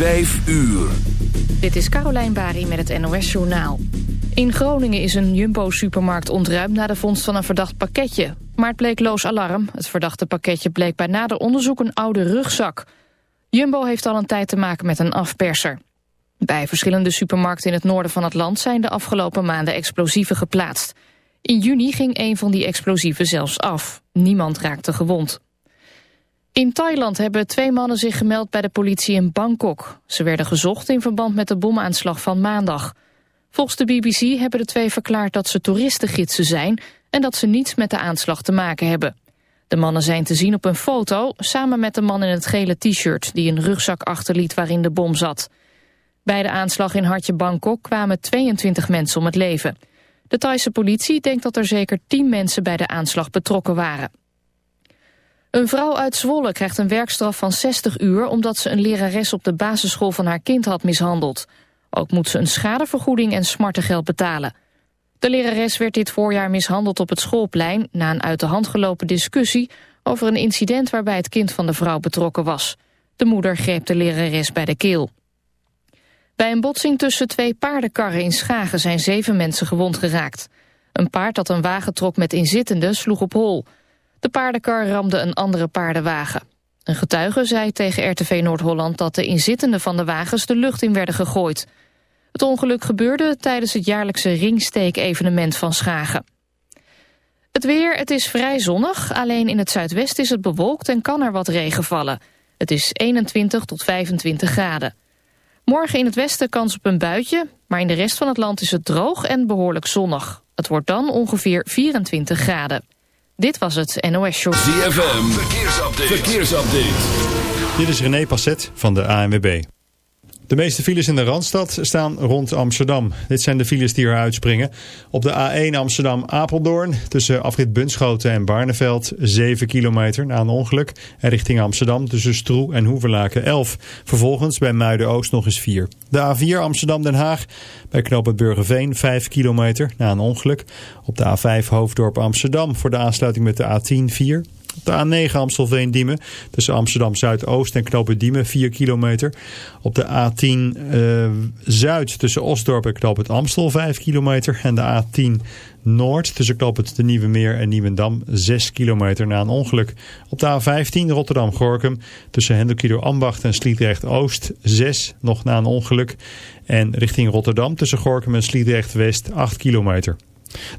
Vijf uur. Dit is Carolijn Bari met het NOS Journaal. In Groningen is een Jumbo-supermarkt ontruimd na de vondst van een verdacht pakketje. Maar het bleek loos alarm. Het verdachte pakketje bleek bij nader onderzoek een oude rugzak. Jumbo heeft al een tijd te maken met een afperser. Bij verschillende supermarkten in het noorden van het land zijn de afgelopen maanden explosieven geplaatst. In juni ging een van die explosieven zelfs af. Niemand raakte gewond. In Thailand hebben twee mannen zich gemeld bij de politie in Bangkok. Ze werden gezocht in verband met de bomaanslag van maandag. Volgens de BBC hebben de twee verklaard dat ze toeristengidsen zijn... en dat ze niets met de aanslag te maken hebben. De mannen zijn te zien op een foto... samen met de man in het gele t-shirt... die een rugzak achterliet waarin de bom zat. Bij de aanslag in Hartje Bangkok kwamen 22 mensen om het leven. De Thaise politie denkt dat er zeker 10 mensen bij de aanslag betrokken waren. Een vrouw uit Zwolle krijgt een werkstraf van 60 uur... omdat ze een lerares op de basisschool van haar kind had mishandeld. Ook moet ze een schadevergoeding en smartengeld betalen. De lerares werd dit voorjaar mishandeld op het schoolplein... na een uit de hand gelopen discussie over een incident... waarbij het kind van de vrouw betrokken was. De moeder greep de lerares bij de keel. Bij een botsing tussen twee paardenkarren in Schagen... zijn zeven mensen gewond geraakt. Een paard dat een wagen trok met inzittenden sloeg op hol... De paardenkar ramde een andere paardenwagen. Een getuige zei tegen RTV Noord-Holland dat de inzittenden van de wagens de lucht in werden gegooid. Het ongeluk gebeurde tijdens het jaarlijkse ringsteek-evenement van Schagen. Het weer, het is vrij zonnig, alleen in het zuidwesten is het bewolkt en kan er wat regen vallen. Het is 21 tot 25 graden. Morgen in het westen kans op een buitje, maar in de rest van het land is het droog en behoorlijk zonnig. Het wordt dan ongeveer 24 graden. Dit was het NOS Show. ZFM, verkeersupdate. verkeersupdate. Dit is René Passet van de ANWB. De meeste files in de Randstad staan rond Amsterdam. Dit zijn de files die eruit springen. Op de A1 Amsterdam-Apeldoorn tussen afrit Bunschoten en Barneveld 7 kilometer na een ongeluk. En richting Amsterdam tussen Stroe en Hoeverlaken 11. Vervolgens bij Muiden-Oost nog eens 4. De A4 Amsterdam-Den Haag bij knooppunt Burgerveen 5 kilometer na een ongeluk. Op de A5 Hoofddorp Amsterdam voor de aansluiting met de A10 4. De A9 Amstelveen-Diemen tussen Amsterdam Zuidoost en Knopen Diemen 4 kilometer. Op de A10 uh, Zuid tussen Osdorp en Knoopend Amstel 5 kilometer. En de A10 Noord tussen Knoopend de Nieuwe Meer en Nieuwendam 6 kilometer na een ongeluk. Op de A15 Rotterdam-Gorkum tussen Hendelkido Ambacht en Sliedrecht-Oost 6 nog na een ongeluk. En richting Rotterdam tussen Gorkum en Sliedrecht-West 8 kilometer.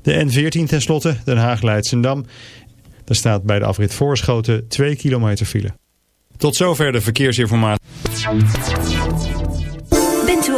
De N14 tenslotte, Den Haag-Leidsendam. Er staat bij de afrit Voorschoten 2 kilometer file. Tot zover de verkeersinformatie.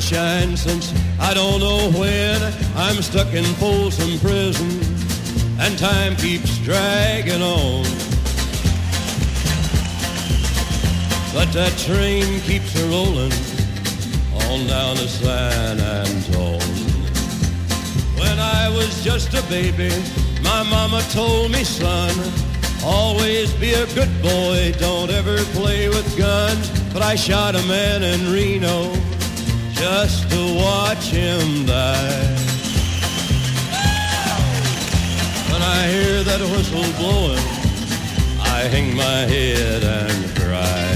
sunshine since I don't know when. I'm stuck in Folsom Prison and time keeps dragging on. But that train keeps a rolling on down to San Antone. When I was just a baby, my mama told me, son, always be a good boy, don't ever play with guns. But I shot a man in Reno just to watch him die. When I hear that whistle blowing, I hang my head and cry.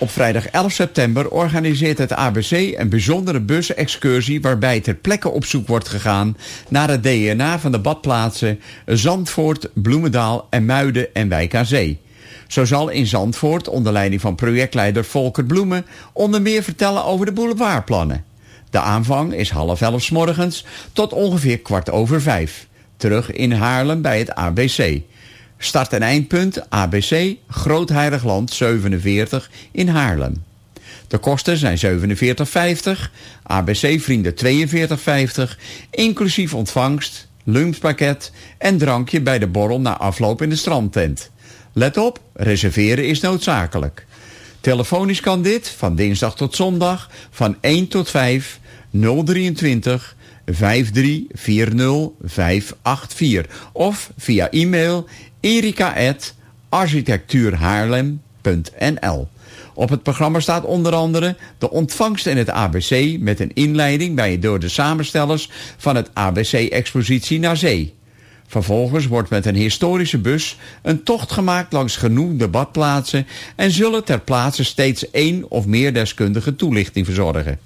Op vrijdag 11 september organiseert het ABC een bijzondere busexcursie... waarbij ter plekke op zoek wordt gegaan naar het DNA van de badplaatsen... Zandvoort, Bloemendaal en Muiden en Wijk aan Zee. Zo zal in Zandvoort, onder leiding van projectleider Volker Bloemen... onder meer vertellen over de boulevardplannen. De aanvang is half elf morgens tot ongeveer kwart over vijf. Terug in Haarlem bij het ABC... Start- en eindpunt ABC Groot Heiligland 47 in Haarlem. De kosten zijn 47,50, ABC-vrienden 42,50, inclusief ontvangst, lunchpakket en drankje bij de borrel na afloop in de strandtent. Let op, reserveren is noodzakelijk. Telefonisch kan dit van dinsdag tot zondag van 1 tot 5 023 5340 584 of via e-mail erika.architectuurhaarlem.nl Op het programma staat onder andere de ontvangst in het ABC... met een inleiding bij door de samenstellers van het ABC-expositie naar zee. Vervolgens wordt met een historische bus een tocht gemaakt langs genoemde badplaatsen... en zullen ter plaatse steeds één of meer deskundige toelichting verzorgen.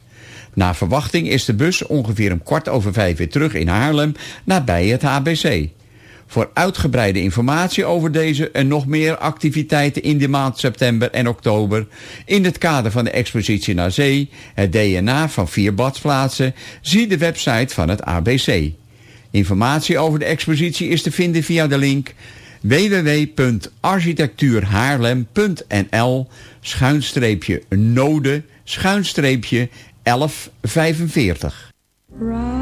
Na verwachting is de bus ongeveer om kwart over vijf weer terug in Haarlem... nabij het ABC. Voor uitgebreide informatie over deze en nog meer activiteiten in de maand september en oktober... in het kader van de expositie naar zee, het DNA van vier badplaatsen... zie de website van het ABC. Informatie over de expositie is te vinden via de link www.architectuurhaarlem.nl schuinstreepje node schuinstreepje 1145. like a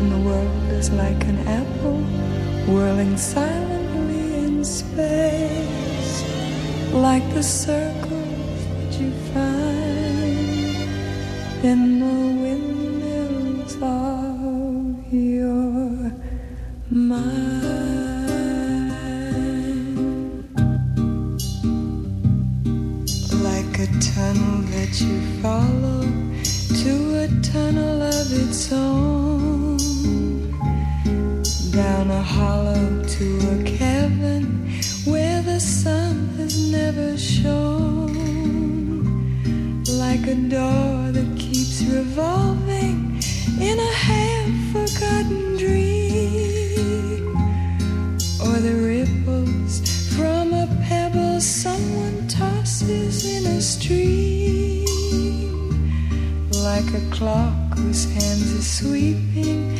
and the world is like an apple whirling silently in space, like the circles that you find in the windmills of your mind. Like a tunnel that you follow to a tunnel of its own never shone. Like a door that keeps revolving in a half forgotten dream. Or the ripples from a pebble someone tosses in a stream. Like a clock whose hands are sweeping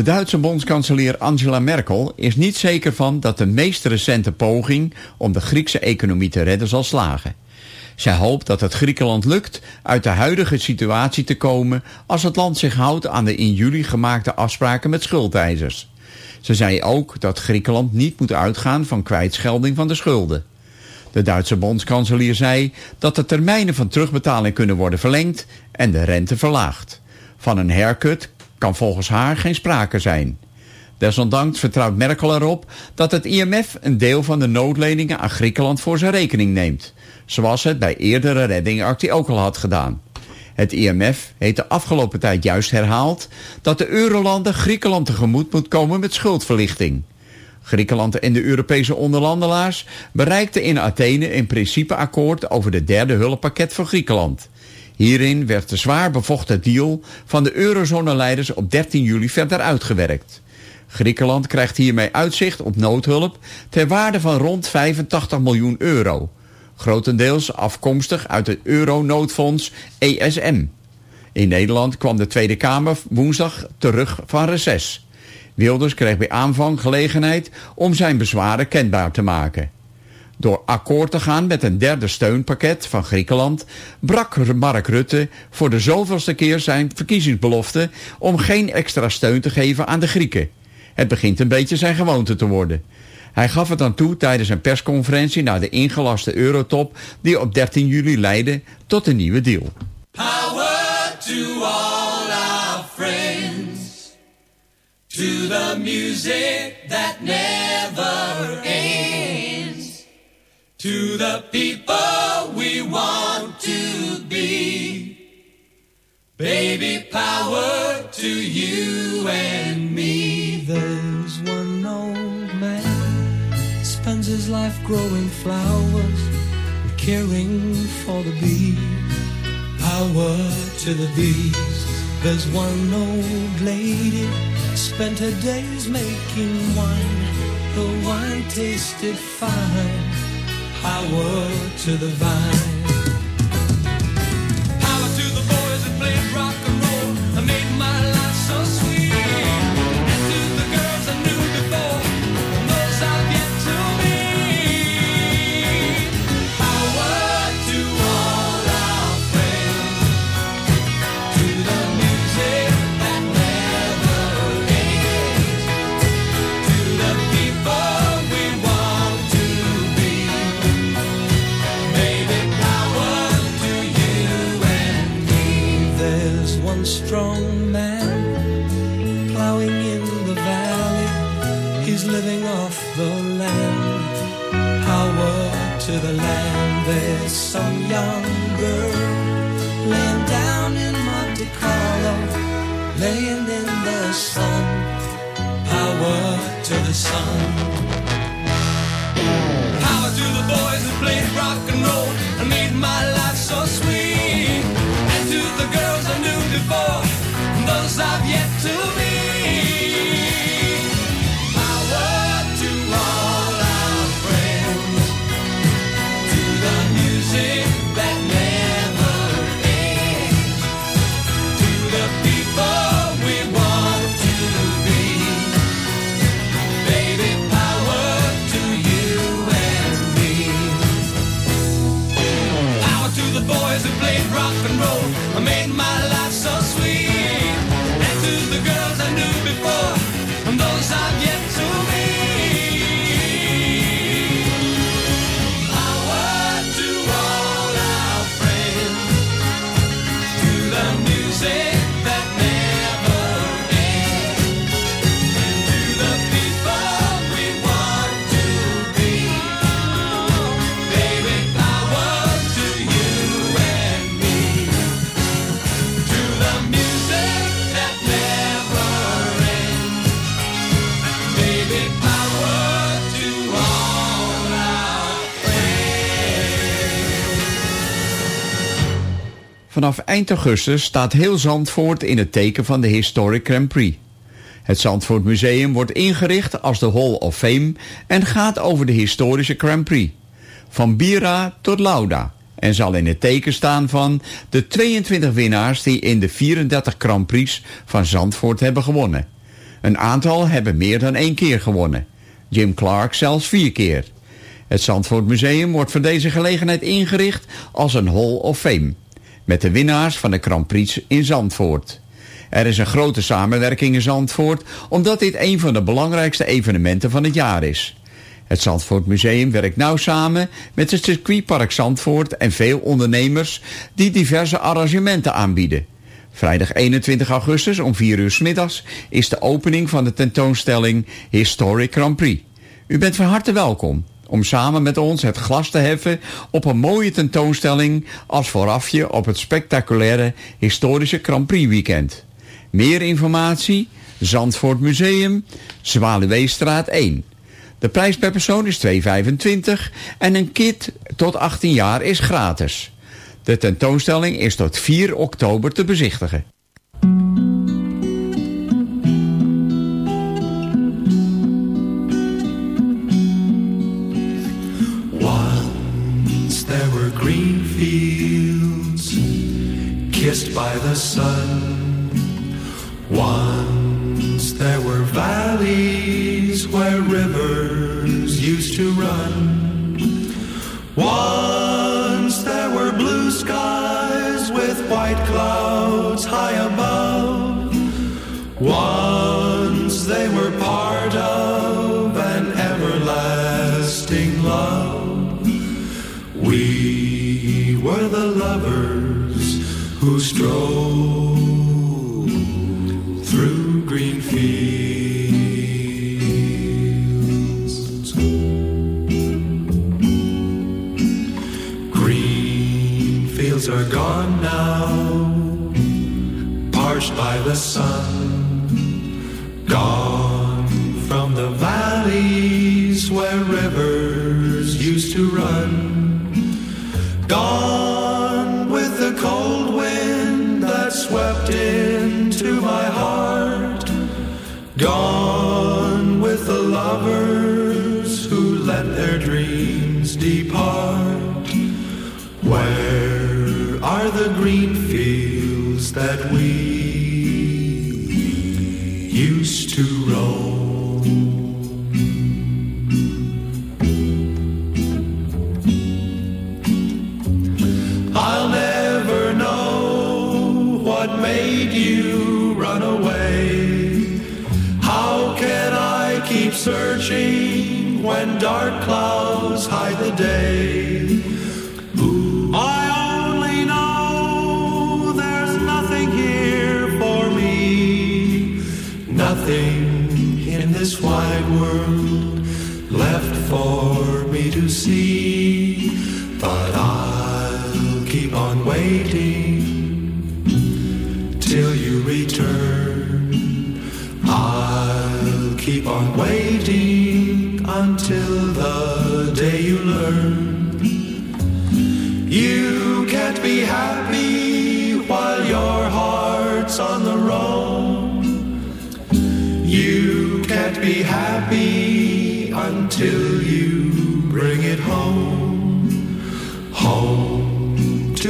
De Duitse bondskanselier Angela Merkel is niet zeker van dat de meest recente poging om de Griekse economie te redden zal slagen. Zij hoopt dat het Griekenland lukt uit de huidige situatie te komen als het land zich houdt aan de in juli gemaakte afspraken met schuldeisers. Ze zei ook dat Griekenland niet moet uitgaan van kwijtschelding van de schulden. De Duitse bondskanselier zei dat de termijnen van terugbetaling kunnen worden verlengd en de rente verlaagd. Van een haircut kan volgens haar geen sprake zijn. Desondanks vertrouwt Merkel erop dat het IMF een deel van de noodleningen aan Griekenland voor zijn rekening neemt. Zoals het bij eerdere reddingactie ook al had gedaan. Het IMF heeft de afgelopen tijd juist herhaald dat de eurolanden Griekenland tegemoet moet komen met schuldverlichting. Griekenland en de Europese onderlandelaars bereikten in Athene een principeakkoord over de derde hulppakket voor Griekenland. Hierin werd de zwaar bevochten deal van de eurozone-leiders op 13 juli verder uitgewerkt. Griekenland krijgt hiermee uitzicht op noodhulp ter waarde van rond 85 miljoen euro. Grotendeels afkomstig uit het euronoodfonds ESM. In Nederland kwam de Tweede Kamer woensdag terug van reces. Wilders kreeg bij aanvang gelegenheid om zijn bezwaren kenbaar te maken. Door akkoord te gaan met een derde steunpakket van Griekenland... brak Mark Rutte voor de zoveelste keer zijn verkiezingsbelofte... om geen extra steun te geven aan de Grieken. Het begint een beetje zijn gewoonte te worden. Hij gaf het aan toe tijdens een persconferentie... na de ingelaste eurotop die op 13 juli leidde tot een nieuwe deal. Power to all our friends, to the music that never ends, to the people we want to be. Baby, power to you and me. There's one old man spends his life growing flowers and caring for the bees. Power to the bees. There's one old lady spent her days making wine. The wine tasted fine. Power to the vine. love you. Vanaf eind augustus staat heel Zandvoort in het teken van de Historic Grand Prix. Het Zandvoort Museum wordt ingericht als de Hall of Fame en gaat over de historische Grand Prix. Van Bira tot Lauda. En zal in het teken staan van de 22 winnaars die in de 34 Grand Prix van Zandvoort hebben gewonnen. Een aantal hebben meer dan één keer gewonnen. Jim Clark zelfs vier keer. Het Zandvoort Museum wordt voor deze gelegenheid ingericht als een Hall of Fame. Met de winnaars van de Grand Prix in Zandvoort. Er is een grote samenwerking in Zandvoort, omdat dit een van de belangrijkste evenementen van het jaar is. Het Zandvoort Museum werkt nauw samen met het circuitpark Zandvoort en veel ondernemers die diverse arrangementen aanbieden. Vrijdag 21 augustus om 4 uur middags is de opening van de tentoonstelling Historic Grand Prix. U bent van harte welkom om samen met ons het glas te heffen op een mooie tentoonstelling als voorafje op het spectaculaire historische Grand Prix weekend. Meer informatie, Zandvoort Museum, Zwaluweestraat 1. De prijs per persoon is 2,25 en een kit tot 18 jaar is gratis. De tentoonstelling is tot 4 oktober te bezichtigen. Kissed by the sun. Once there were valleys where rivers used to run. Once there were blue skies with white clouds high above. Who through green fields. Green fields are gone now, parched by the sun. Gone from the valleys where rivers used to run. Gone Gone with the lovers who let their dreams depart. Where are the green fields that we when dark clouds hide the day?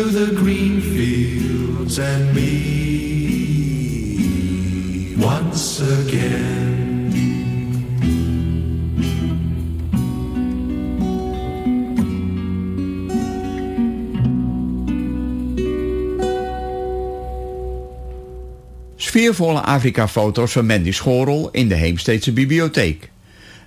To the green fields and me once again. Sfeervolle Afrika-foto's van Mandy Schorel in de Heemsteedse Bibliotheek.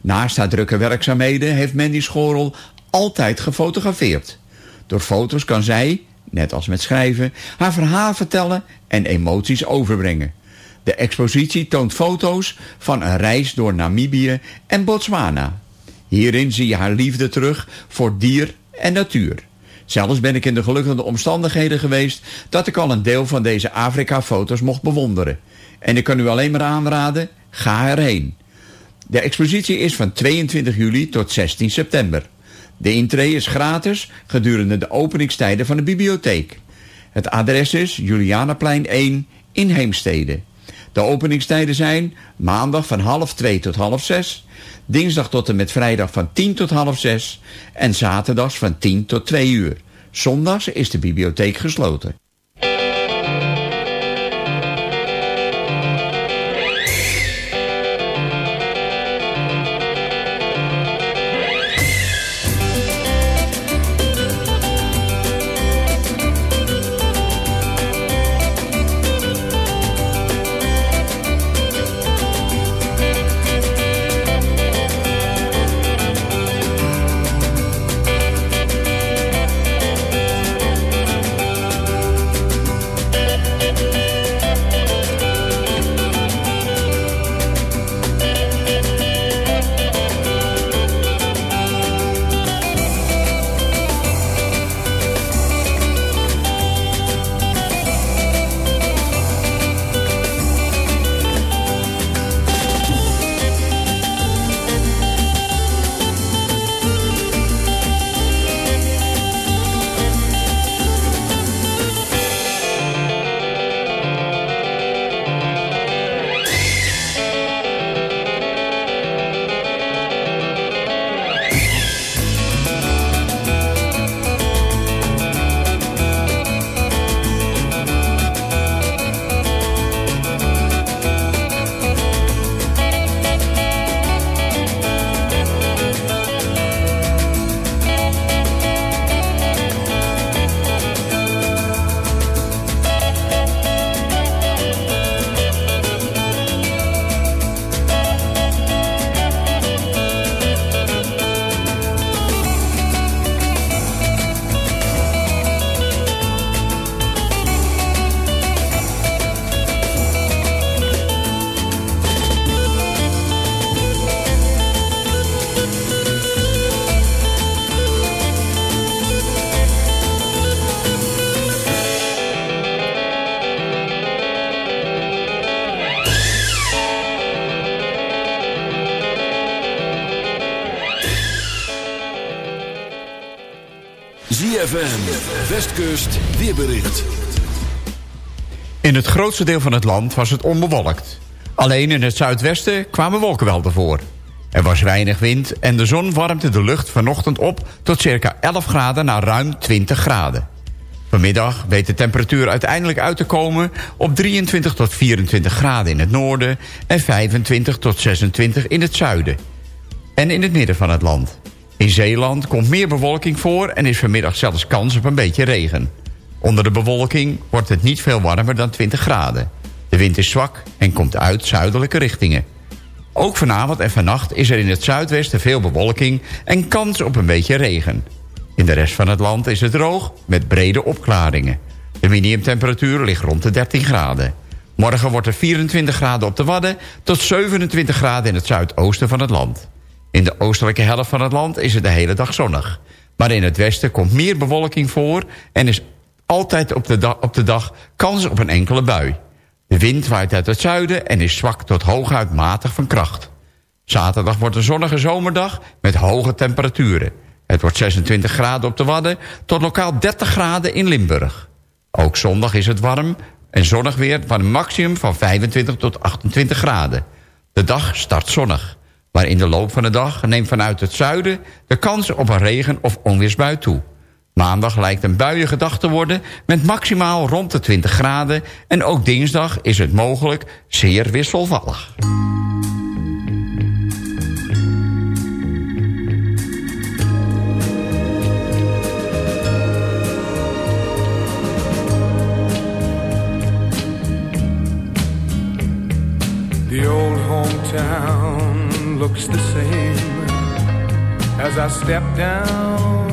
Naast haar drukke werkzaamheden heeft Mandy Schorel altijd gefotografeerd. Door foto's kan zij, net als met schrijven, haar verhaal vertellen en emoties overbrengen. De expositie toont foto's van een reis door Namibië en Botswana. Hierin zie je haar liefde terug voor dier en natuur. Zelfs ben ik in de gelukkige omstandigheden geweest dat ik al een deel van deze Afrika-foto's mocht bewonderen. En ik kan u alleen maar aanraden, ga erheen. De expositie is van 22 juli tot 16 september. De intree is gratis gedurende de openingstijden van de bibliotheek. Het adres is Julianaplein 1 in Heemstede. De openingstijden zijn maandag van half 2 tot half 6, dinsdag tot en met vrijdag van 10 tot half 6 en zaterdags van 10 tot 2 uur. Zondags is de bibliotheek gesloten. Grootste deel van het land was het onbewolkt. Alleen in het zuidwesten kwamen wolkenwelden voor. Er was weinig wind en de zon warmte de lucht vanochtend op... tot circa 11 graden naar ruim 20 graden. Vanmiddag weet de temperatuur uiteindelijk uit te komen... op 23 tot 24 graden in het noorden... en 25 tot 26 in het zuiden. En in het midden van het land. In Zeeland komt meer bewolking voor... en is vanmiddag zelfs kans op een beetje regen. Onder de bewolking wordt het niet veel warmer dan 20 graden. De wind is zwak en komt uit zuidelijke richtingen. Ook vanavond en vannacht is er in het zuidwesten veel bewolking... en kans op een beetje regen. In de rest van het land is het droog met brede opklaringen. De minimumtemperatuur ligt rond de 13 graden. Morgen wordt er 24 graden op de Wadden... tot 27 graden in het zuidoosten van het land. In de oostelijke helft van het land is het de hele dag zonnig. Maar in het westen komt meer bewolking voor... en is altijd op de, da op de dag kans op een enkele bui. De wind waait uit het zuiden en is zwak tot hooguit matig van kracht. Zaterdag wordt een zonnige zomerdag met hoge temperaturen. Het wordt 26 graden op de Wadden tot lokaal 30 graden in Limburg. Ook zondag is het warm en zonnig weer van een maximum van 25 tot 28 graden. De dag start zonnig. Maar in de loop van de dag neemt vanuit het zuiden de kans op een regen- of onweersbui toe. Maandag lijkt een buiige dag te worden met maximaal rond de 20 graden... en ook dinsdag is het mogelijk zeer wisselvallig. The old hometown looks the same as I step down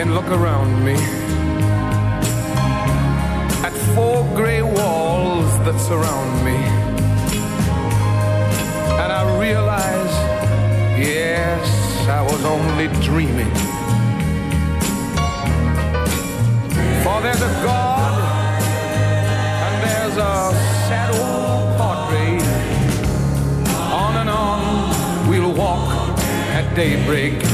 And look around me at four gray walls that surround me. And I realize, yes, I was only dreaming. For there's a God and there's a sad old portrait. On and on we'll walk at daybreak.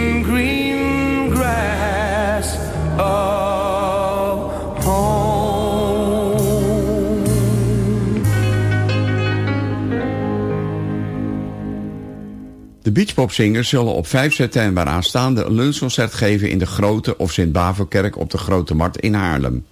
De beachpopzingers zullen op 5 september aanstaande een lunchconcert geven in de Grote of Sint-Bavelkerk op de Grote Markt in Haarlem.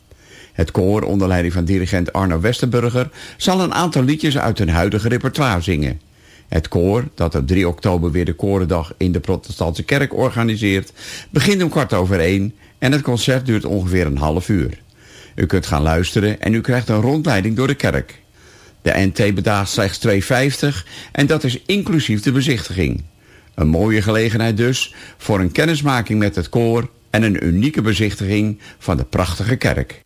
Het koor onder leiding van dirigent Arno Westerburger zal een aantal liedjes uit hun huidige repertoire zingen. Het koor, dat op 3 oktober weer de Korendag in de Protestantse Kerk organiseert, begint om kwart over één en het concert duurt ongeveer een half uur. U kunt gaan luisteren en u krijgt een rondleiding door de kerk. De NT bedraagt slechts 2,50 en dat is inclusief de bezichtiging. Een mooie gelegenheid dus voor een kennismaking met het koor en een unieke bezichtiging van de prachtige kerk.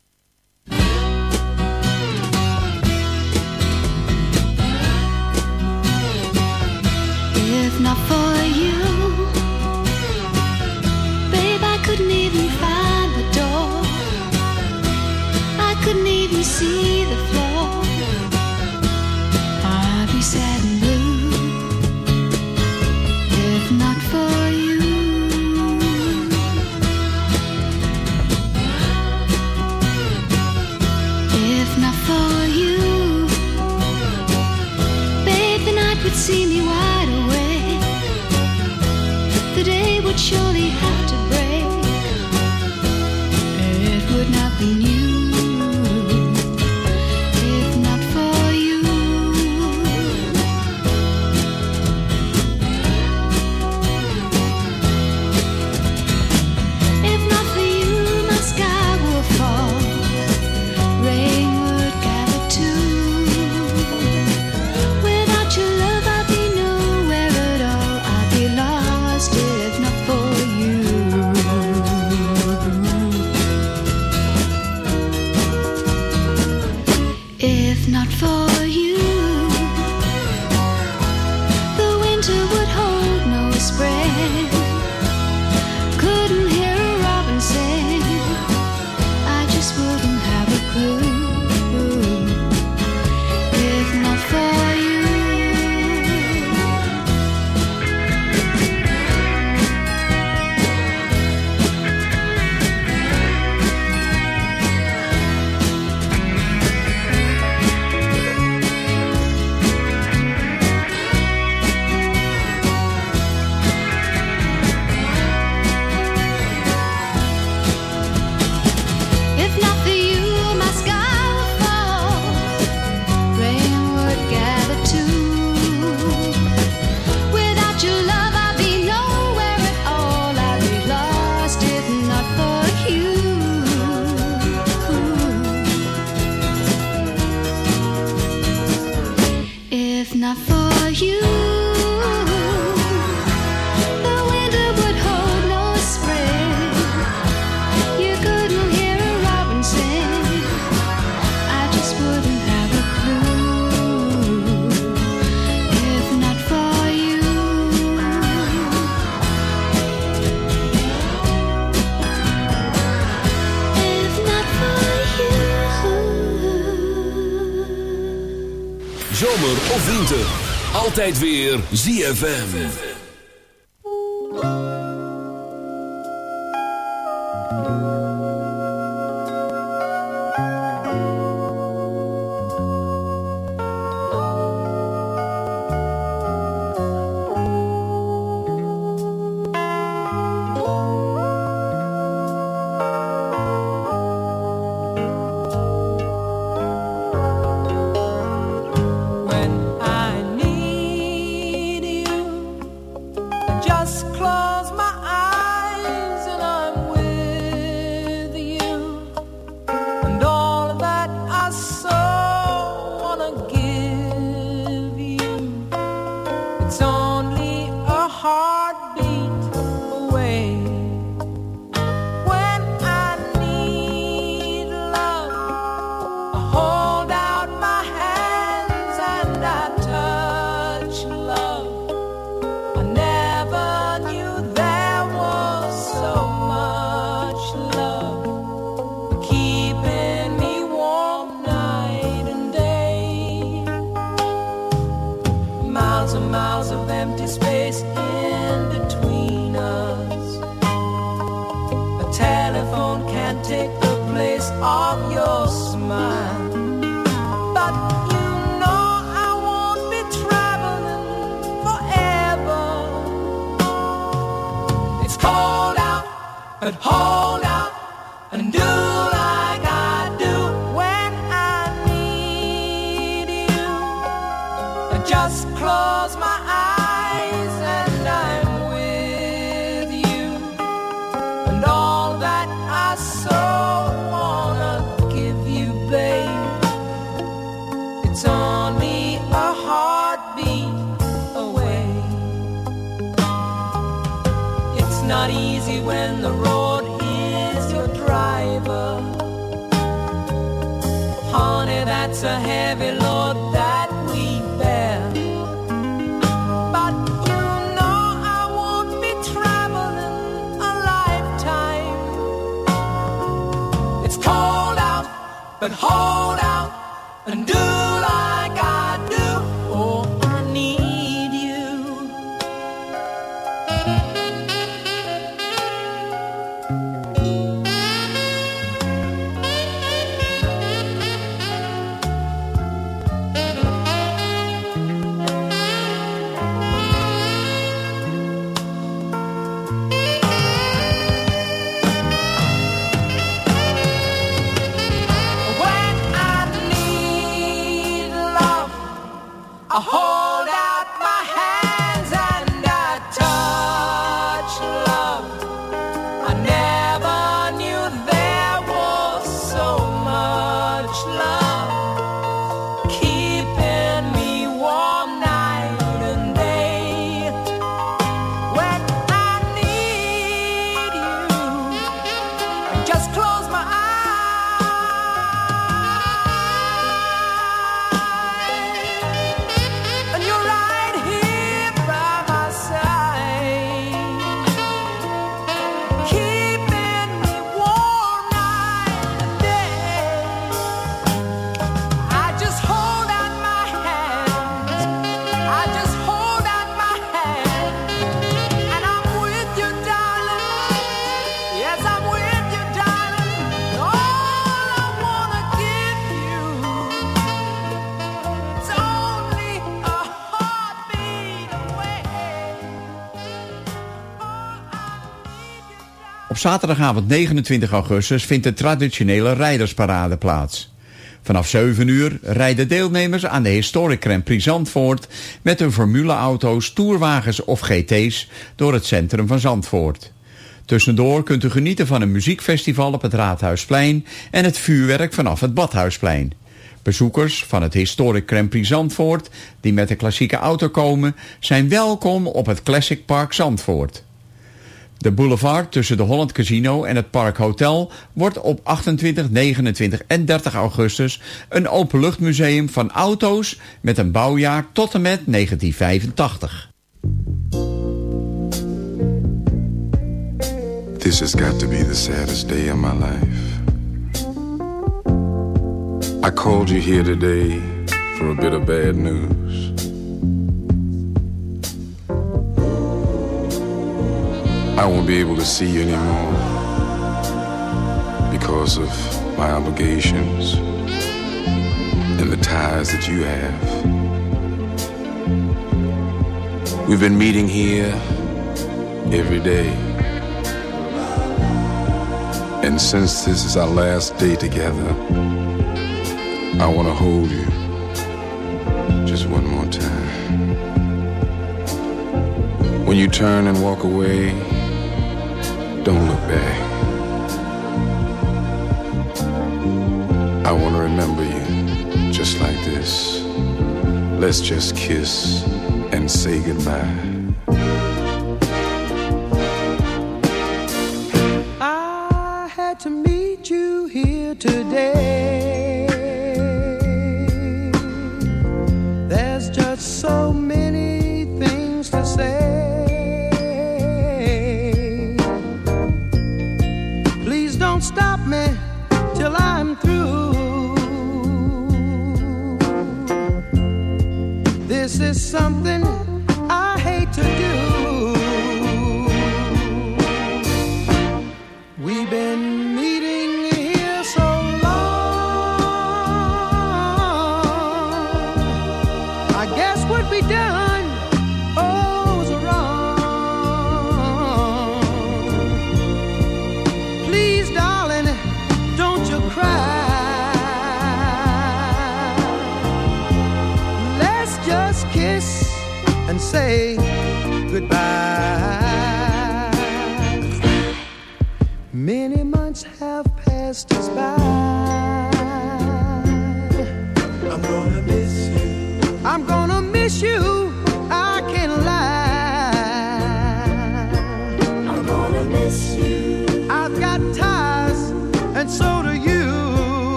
Altijd weer ZFM. Not easy when the road is your driver. Honey, that's a heavy load that we bear. But you know I won't be traveling a lifetime. It's cold out, but hold zaterdagavond 29 augustus vindt de traditionele rijdersparade plaats. Vanaf 7 uur rijden deelnemers aan de Historic Grand Prix Zandvoort... met hun formuleauto's, tourwagens of GT's door het centrum van Zandvoort. Tussendoor kunt u genieten van een muziekfestival op het Raadhuisplein... en het vuurwerk vanaf het Badhuisplein. Bezoekers van het Historic Grand Prix Zandvoort... die met de klassieke auto komen... zijn welkom op het Classic Park Zandvoort. De boulevard tussen de Holland Casino en het Park Hotel wordt op 28, 29 en 30 augustus een openluchtmuseum van auto's met een bouwjaar tot en met 1985. This has got to be the saddest day of my life. I called you here today for a bit of bad news. I won't be able to see you anymore because of my obligations and the ties that you have. We've been meeting here every day. And since this is our last day together, I want to hold you just one more time. When you turn and walk away, don't look back. I want to remember you just like this. Let's just kiss and say goodbye. I had to meet you here today.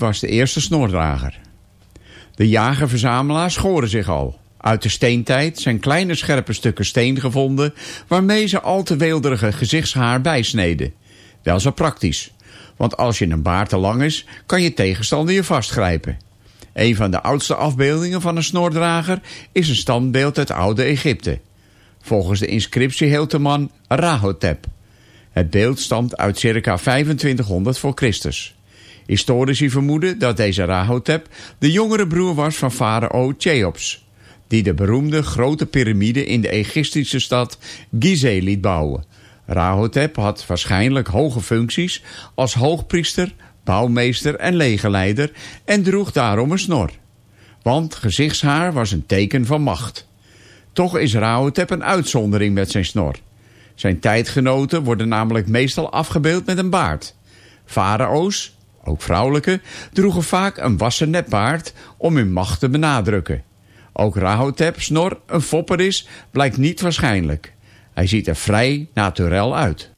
Was de eerste snordrager? De jager-verzamelaars schoren zich al. Uit de steentijd zijn kleine scherpe stukken steen gevonden... waarmee ze al te weelderige gezichtshaar bijsneden. Wel zo praktisch. Want als je een baard te lang is, kan je tegenstander je vastgrijpen. Een van de oudste afbeeldingen van een snordrager... is een standbeeld uit oude Egypte. Volgens de inscriptie heelt de man Rahotep. Het beeld stamt uit circa 2500 voor Christus. Historici vermoeden dat deze Rahotep de jongere broer was van farao Cheops... die de beroemde grote piramide in de Egyptische stad Gizeh liet bouwen. Rahotep had waarschijnlijk hoge functies als hoogpriester, bouwmeester en legerleider en droeg daarom een snor. Want gezichtshaar was een teken van macht. Toch is Rahotep een uitzondering met zijn snor. Zijn tijdgenoten worden namelijk meestal afgebeeld met een baard. Farao's, ook vrouwelijke, droegen vaak een wassen nepbaard om hun macht te benadrukken. Ook Rahotep snor een fopper is, blijkt niet waarschijnlijk. Hij ziet er vrij naturel uit.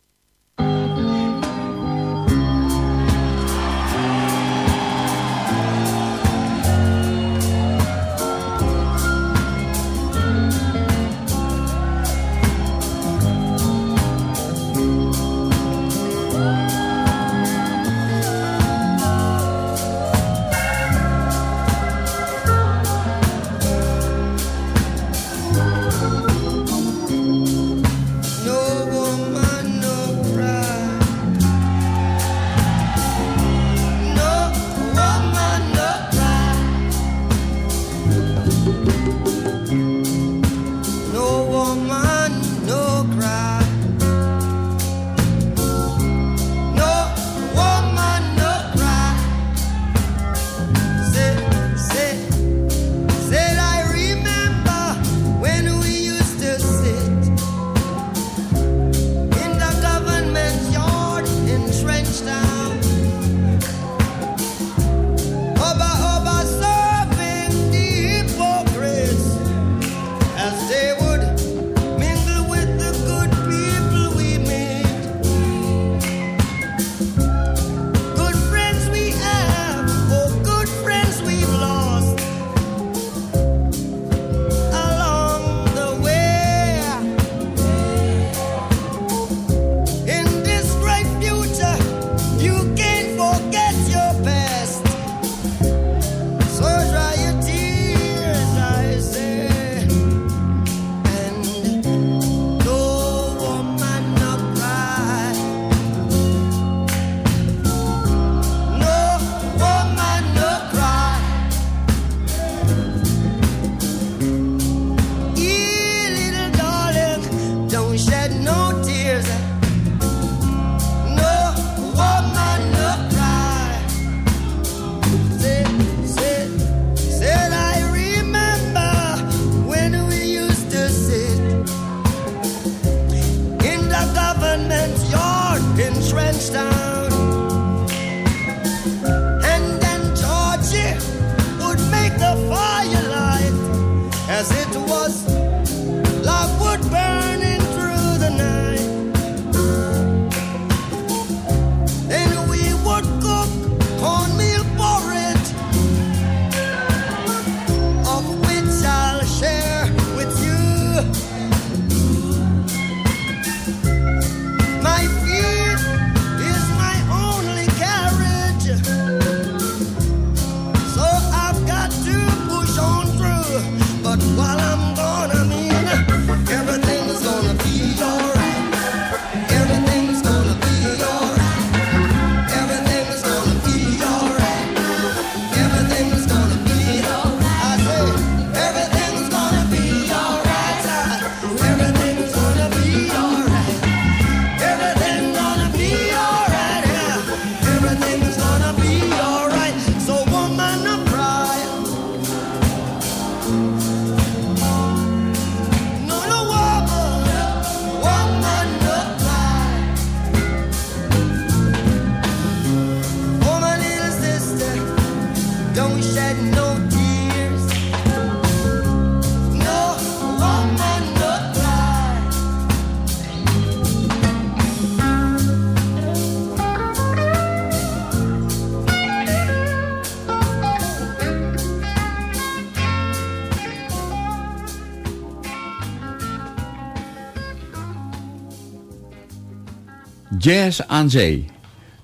Jazz aan Zee.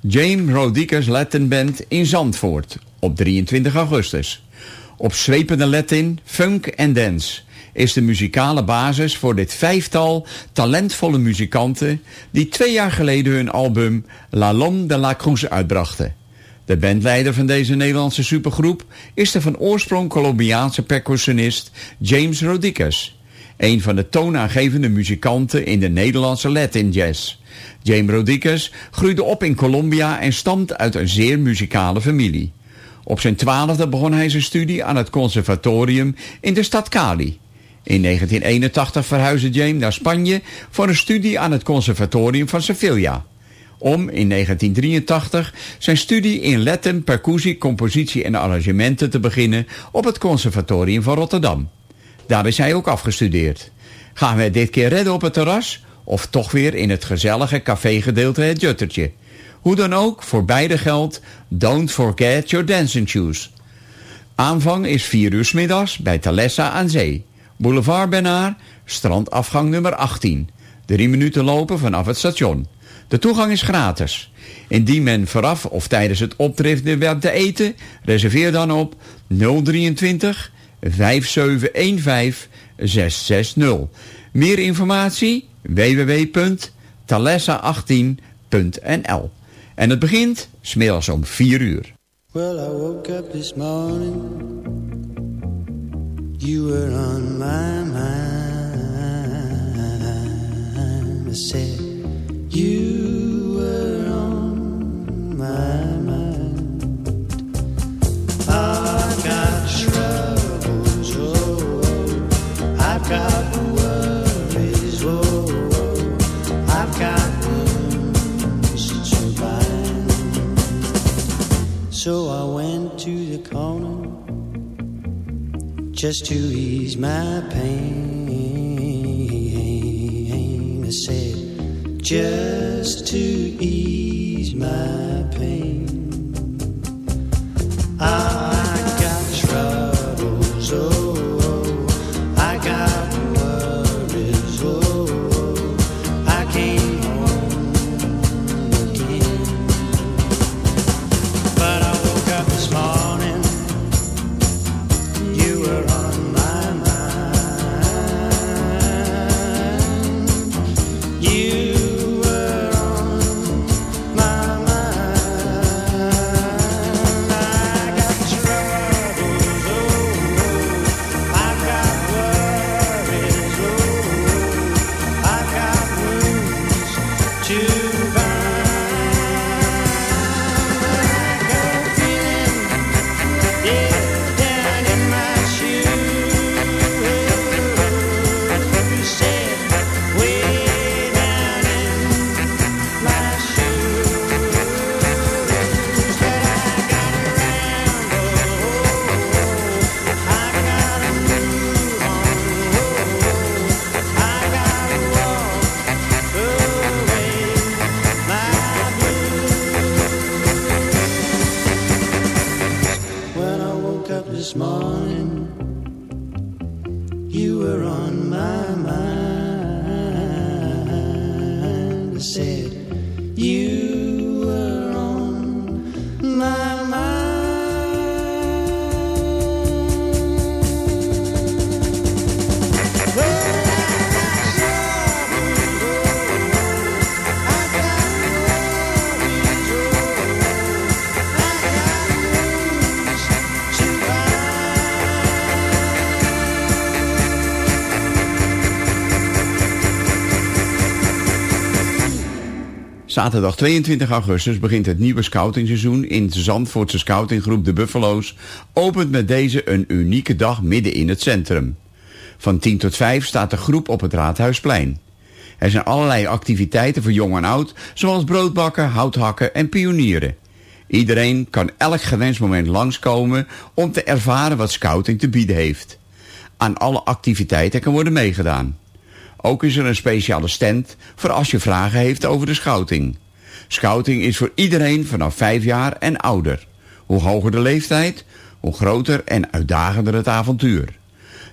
James Rodriguez Latin Band in Zandvoort op 23 augustus. Op zwepende Latin, funk en dance is de muzikale basis voor dit vijftal talentvolle muzikanten die twee jaar geleden hun album La L'Homme de la Cruz uitbrachten. De bandleider van deze Nederlandse supergroep is de van oorsprong Colombiaanse percussionist James Rodriguez. Een van de toonaangevende muzikanten in de Nederlandse Latin jazz. James Rodriguez groeide op in Colombia en stamt uit een zeer muzikale familie. Op zijn twaalfde begon hij zijn studie aan het conservatorium in de stad Cali. In 1981 verhuisde James naar Spanje voor een studie aan het conservatorium van Sevilla. Om in 1983 zijn studie in Latin, percussie, compositie en arrangementen te beginnen op het conservatorium van Rotterdam. Daar is hij ook afgestudeerd. Gaan we dit keer redden op het terras? Of toch weer in het gezellige cafégedeelte het Juttertje? Hoe dan ook, voor beide geldt, don't forget your dancing shoes. Aanvang is 4 uur middags bij Thalessa aan Zee. Boulevard Benaar, strandafgang nummer 18. Drie minuten lopen vanaf het station. De toegang is gratis. Indien men vooraf of tijdens het optreden wilt te eten, reserveer dan op 023 5715 660. Meer informatie www.talessa18.nl En het begint smiddags om 4 uur. Well, I woke up this morning. You were on my mind. I said, You were on my mind. I've got troubles, just to ease my pain. I said, just to ease my pain. I got troubles, oh, Zaterdag 22 augustus begint het nieuwe scouting-seizoen in de Zandvoortse scoutinggroep De Buffalo's. Opent met deze een unieke dag midden in het centrum. Van 10 tot 5 staat de groep op het Raadhuisplein. Er zijn allerlei activiteiten voor jong en oud, zoals broodbakken, houthakken en pionieren. Iedereen kan elk gewenst moment langskomen om te ervaren wat scouting te bieden heeft. Aan alle activiteiten kan worden meegedaan. Ook is er een speciale stand voor als je vragen heeft over de scouting. Scouting is voor iedereen vanaf 5 jaar en ouder. Hoe hoger de leeftijd, hoe groter en uitdagender het avontuur.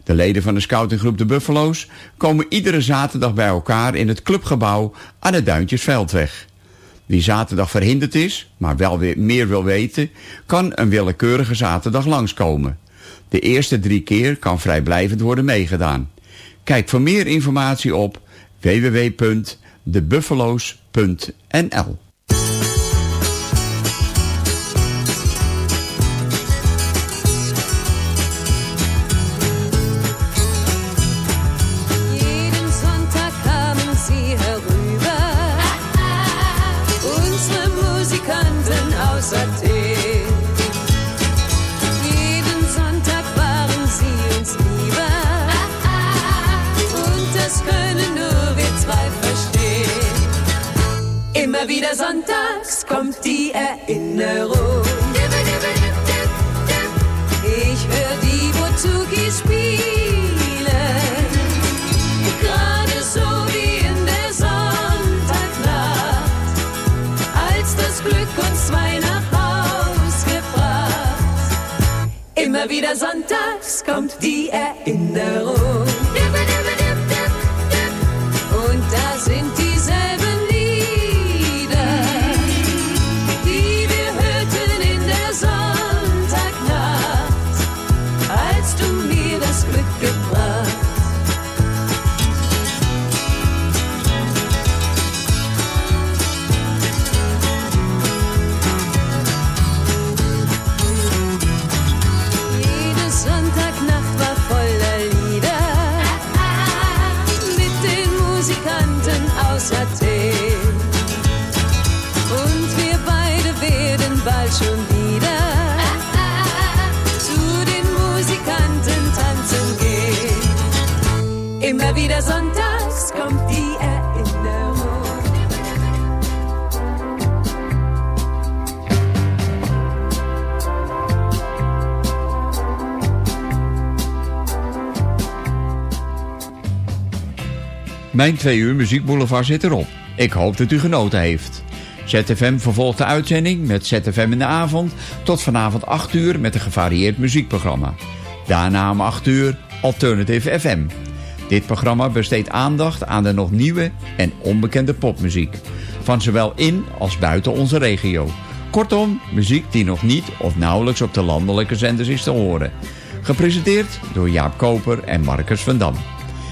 De leden van de scoutinggroep De Buffalo's komen iedere zaterdag bij elkaar in het clubgebouw aan de Duintjesveldweg. Wie zaterdag verhinderd is, maar wel weer meer wil weten, kan een willekeurige zaterdag langskomen. De eerste drie keer kan vrijblijvend worden meegedaan. Kijk voor meer informatie op www.debuffalo's.nl wieder sonntags kommt die Erinnerung. Mijn twee uur muziekboulevard zit erop. Ik hoop dat u genoten heeft. ZFM vervolgt de uitzending met ZFM in de avond... tot vanavond 8 uur met een gevarieerd muziekprogramma. Daarna om 8 uur Alternative FM. Dit programma besteedt aandacht aan de nog nieuwe en onbekende popmuziek. Van zowel in als buiten onze regio. Kortom, muziek die nog niet of nauwelijks op de landelijke zenders is te horen. Gepresenteerd door Jaap Koper en Marcus van Dam.